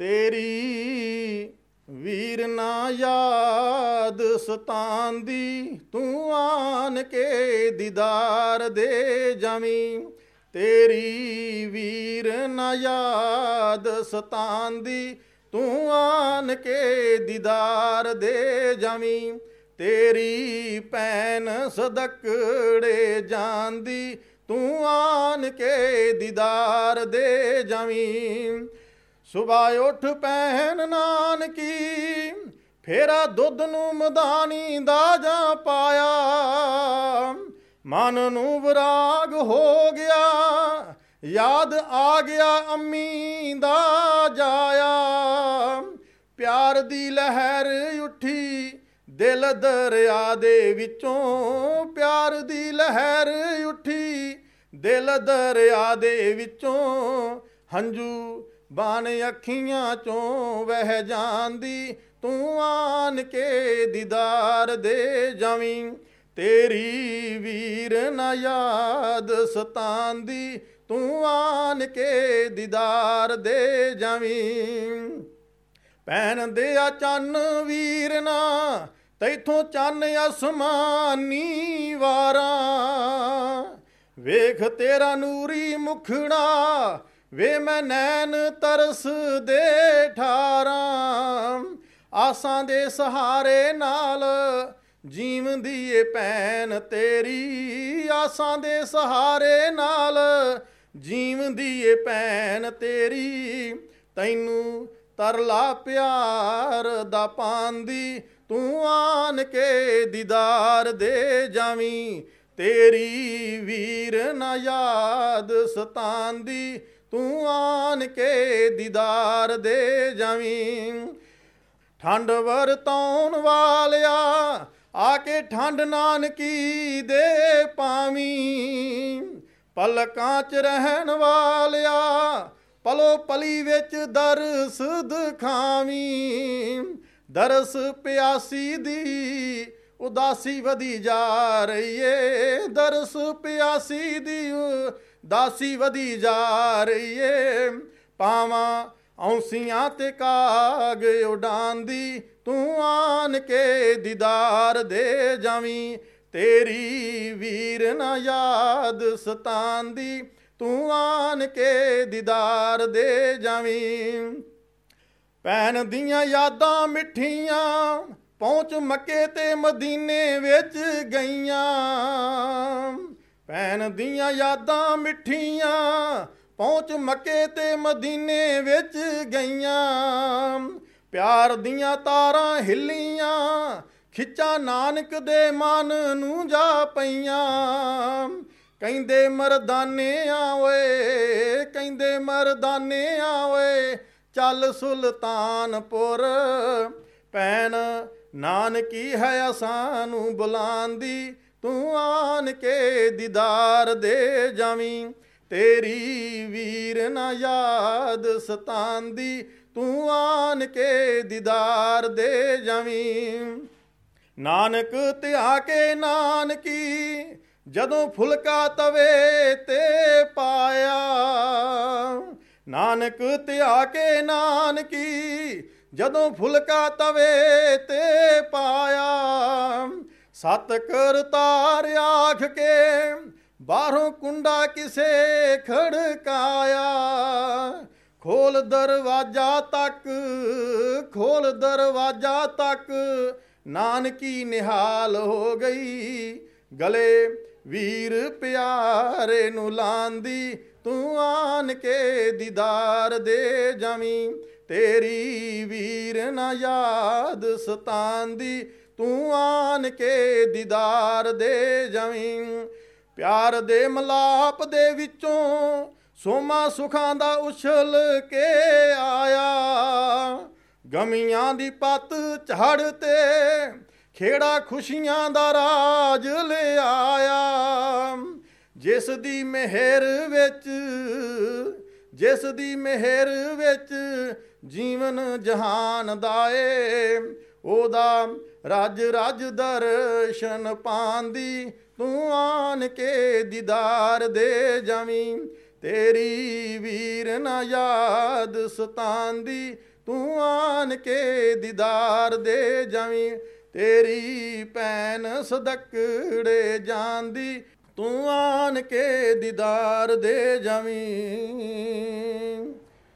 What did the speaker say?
ਤੇਰੀ ਵੀਰ ਨਾ ਯਾਦ ਸਤਾਂਦੀ ਤੂੰ ਆਨ ਕੇ ਦੀਦਾਰ ਦੇ ਜਾਵੀਂ। ਤੇਰੀ ਵੀਰ ਨਾ ਯਾਦ ਸਤਾਂਦੀ ਤੂੰ ਆਨ ਕੇ ਦੀਦਾਰ ਦੇ ਜਾਵੀਂ। ਤੇਰੀ ਪੈਨ ਸਦਕੜੇ ਜਾਂਦੀ ਤੂੰ ਆਨ ਕੇ ਦੀਦਾਰ ਦੇ ਜਾਵੀਂ। ਸੁਬਾ ਉਠ ਪਹਿਨ ਨਾਨਕੀ, ਫੇਰਾ ਦੁੱਧ ਨੂੰ ਮਦਾਨੀ ਦਾ ਜਾਂ ਪਾਇਆ। ਮਨ ਨੂੰ ਵਿਰਾਗ ਹੋ ਗਿਆ, ਯਾਦ ਆ ਗਿਆ ਅੰਮੀ ਦਾ ਜਾਇਆ। ਪਿਆਰ ਦੀ ਲਹਿਰ ਉੱਠੀ ਦਿਲ ਦਰਿਆ ਦੇ ਵਿੱਚੋਂ, ਪਿਆਰ ਦੀ ਲਹਿਰ ਉੱਠੀ ਦਿਲ ਦਰਿਆ ਦੇ ਵਿੱਚੋਂ। ਹੰਝੂ ਬਾਣ ਅੱਖੀਆਂ ਚੋਂ ਵਹਿ ਜਾਂਦੀ, ਤੂੰ ਆਨ ਕੇ ਦੀਦਾਰ ਦੇ ਜਾਵੀਂ। ਤੇਰੀ ਵੀਰ ਨਾ ਯਾਦ ਸਤਾਂਦੀ, ਤੂੰ ਆਨ ਕੇ ਦੀਦਾਰ ਦੇ ਜਾਵੀਂ। ਪੈਨ ਦੇ ਆ ਚੰਨ ਵੀਰ ਨਾ, ਤੈਥੋਂ ਚੰਨ ਅਸਮਾਨੀ ਵਾਰਾਂ। ਵੇਖ ਤੇਰਾ ਨੂਰੀ ਮੁਖੜਾ ਵੇ ਮੈਂ ਨੈਣ ਤਰਸ ਦੇ ਠਾਰਾਂ, ਆਸਾਂ ਦੇ ਸਹਾਰੇ ਨਾਲ ਜੀਵਦੀ ਏ ਪੈਨ ਤੇਰੀ, ਆਸਾਂ ਦੇ ਸਹਾਰੇ ਨਾਲ ਜੀਵਦੀ ਏ ਪੈਨ ਤੇਰੀ। ਤੈਨੂੰ ਤਰਲਾ ਪਿਆਰ ਦਾ ਪਾਂਦੀ, ਤੂੰ ਆਨ ਕੇ ਦੀਦਾਰ ਦੇ ਜਾਵੀਂ। ਤੇਰੀ ਵੀਰ ਨਾ ਯਾਦ ਸਤਾਂਦੀ ਤੂੰ ਆਨ ਕੇ ਦੀਦਾਰ ਦੇ ਜਾਵੀਂ। ਠੰਡ ਵਰਤੌਣ ਵਾਲਿਆ, ਆ ਕੇ ਠੰਡ ਨਾਨਕੀ ਦੇ ਪਾਵੀਂ। ਪਲਕਾਂ 'ਚ ਰਹਿਣ ਵਾਲਿਆ, ਪਲੋ ਪਲੀ ਵਿੱਚ ਦਰਸ ਦਿਖਾਵੀਂ। ਦਰਸ ਪਿਆਸੀ ਦੀ ਉਦਾਸੀ ਵਧੀ ਜਾ ਰਹੀ ਏ, ਦਰਸ ਪਿਆਸੀ ਦੀ ਦਾਸੀ ਵਧੀ ਜਾ ਰਹੀ ਏ ਪਾਵਾਂ ਔਂਸੀਆਂ ਤੇ ਕਾਗ ਉਡਾਂਦੀ ਤੂੰ ਆਨ ਕੇ ਦੀਦਾਰ ਦੇ ਜਾਵੀਂ। ਤੇਰੀ ਵੀਰ ਨਾ ਯਾਦ ਸਤਾਂਦੀ ਤੂੰ ਆਨ ਕੇ ਦੀਦਾਰ ਦੇ ਜਾਵੀਂ। ਪੈਨ ਦੀਆਂ ਯਾਦਾਂ ਮਿੱਠੀਆਂ, ਪਹੁੰਚ ਮੱਕੇ ਤੇ ਮਦੀਨੇ ਵਿੱਚ ਗਈਆਂ। ਭੈਣ ਦੀਆਂ ਯਾਦਾਂ ਮਿੱਠੀਆਂ, ਪਹੁੰਚ ਮੱਕੇ ਤੇ ਮਦੀਨੇ ਵਿੱਚ ਗਈਆਂ। ਪਿਆਰ ਦੀਆਂ ਤਾਰਾਂ ਹਿੱਲੀਆਂ, ਖਿੱਚਾ ਨਾਨਕ ਦੇ ਮਨ ਨੂੰ ਜਾ ਪਈਆਂ। ਕਹਿੰਦੇ ਮਰਦਾਨੇ ਆ ਓਏ, ਕਹਿੰਦੇ ਮਰਦਾਨੇ ਆ ਓਏ, ਚੱਲ ਸੁਲਤਾਨਪੁਰ। ਪੈਨ ਨਾਨਕੀ ਹੈ ਅਸਾਂ ਨੂੰ ਬੁਲਾਂਦੀ ਤੂੰ ਆਨ ਕੇ ਦੀਦਾਰ ਦੇ ਜਾਵੀਂ। ਤੇਰੀ ਵੀਰ ਨਾ ਯਾਦ ਸਤਾਂਦੀ, ਤੂੰ ਆਨ ਕੇ ਦੀਦਾਰ ਦੇ ਜਾਵੀਂ। ਨਾਨਕ ਧਿਆ ਕੇ ਨਾਨਕੀ, ਜਦੋਂ ਫੁਲਕਾ ਤਵੇ ਤੇ ਪਾਇਆ। ਨਾਨਕ ਧਿਆ ਕੇ ਨਾਨਕੀ, ਜਦੋਂ ਫੁਲਕਾ ਤਵੇ ਤੇ ਪਾਇਆ। ਸਤ ਕਰਤਾਰ ਆਖ ਕੇ ਬਾਹਰੋਂ ਕੁੰਡਾ ਕਿਸੇ ਖੜਕਾਇਆ। ਖੋਲ ਦਰਵਾਜਾ ਤੱਕ, ਖੋਲ ਦਰਵਾਜਾ ਤੱਕ, ਨਾਨਕੀ ਨਿਹਾਲ ਹੋ ਗਈ। ਗਲੇ ਵੀਰ ਪਿਆਰੇ ਨੂੰ ਲਾਂਦੀ, ਤੂੰ ਆਨ ਕੇ ਦੀਦਾਰ ਦੇ ਜਮੀ ਤੇਰੀ ਵੀਰ ਨਾ ਯਾਦ ਸਤਾਂਦੀ ਤੂੰ ਆਨ ਕੇ ਦੀਦਾਰ ਦੇ ਜਾਵੀਂ। ਪਿਆਰ ਦੇ ਮਲਾਪ ਦੇ ਵਿੱਚੋਂ ਸੋਮਾ ਸੁਖਾਂ ਦਾ ਉਛਲ ਕੇ ਆਇਆ। ਗਮੀਆਂ ਦੀ ਪੱਤ ਝੜ ਤੇ ਖੇੜਾ ਖੁਸ਼ੀਆਂ ਦਾ ਰਾਜ ਲਿਆਇਆ। ਜਿਸ ਦੀ ਮਿਹਰ ਵਿੱਚ, ਜਿਸ ਦੀ ਮਿਹਰ ਵਿੱਚ ਜੀਵਨ ਜਹਾਨ ਦਾ ਏ ਉਹਦਾ ਰਾਜ ਰਾਜ ਦਰਸ਼ਨ ਪਾਂਦੀ, ਤੂੰ ਆਨ ਕੇ ਦੀਦਾਰ ਦੇ ਜਾਵੀਂ। ਤੇਰੀ ਵੀਰ ਨਾ ਯਾਦ ਸਤਾਂਦੀ, ਤੂੰ ਆਨ ਕੇ ਦੀਦਾਰ ਦੇ ਜਾਵੀਂ। ਤੇਰੀ ਭੈਣ ਸਦਕੜੇ ਜਾਂਦੀ, ਤੂੰ ਆਨ ਕੇ ਦੀਦਾਰ ਦੇ ਜਾਵੀਂ।